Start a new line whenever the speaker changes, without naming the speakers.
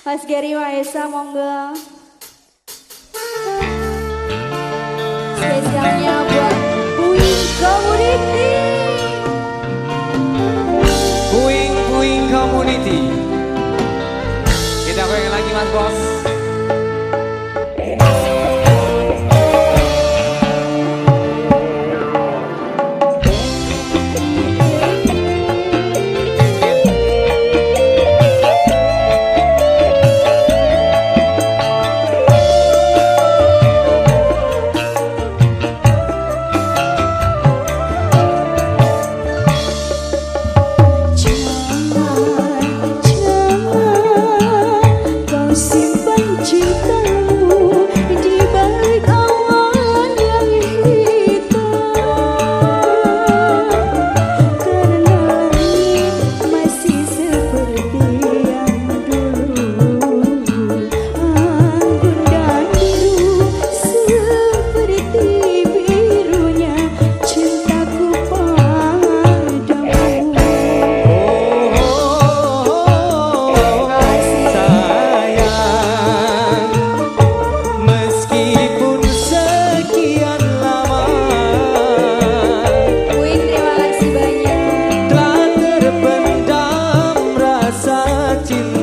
Mas Gary Maesa monggo. Spesialnya buat Puing Community.
Puing Puing Community. Kita goyang lagi Mas Bos. cinta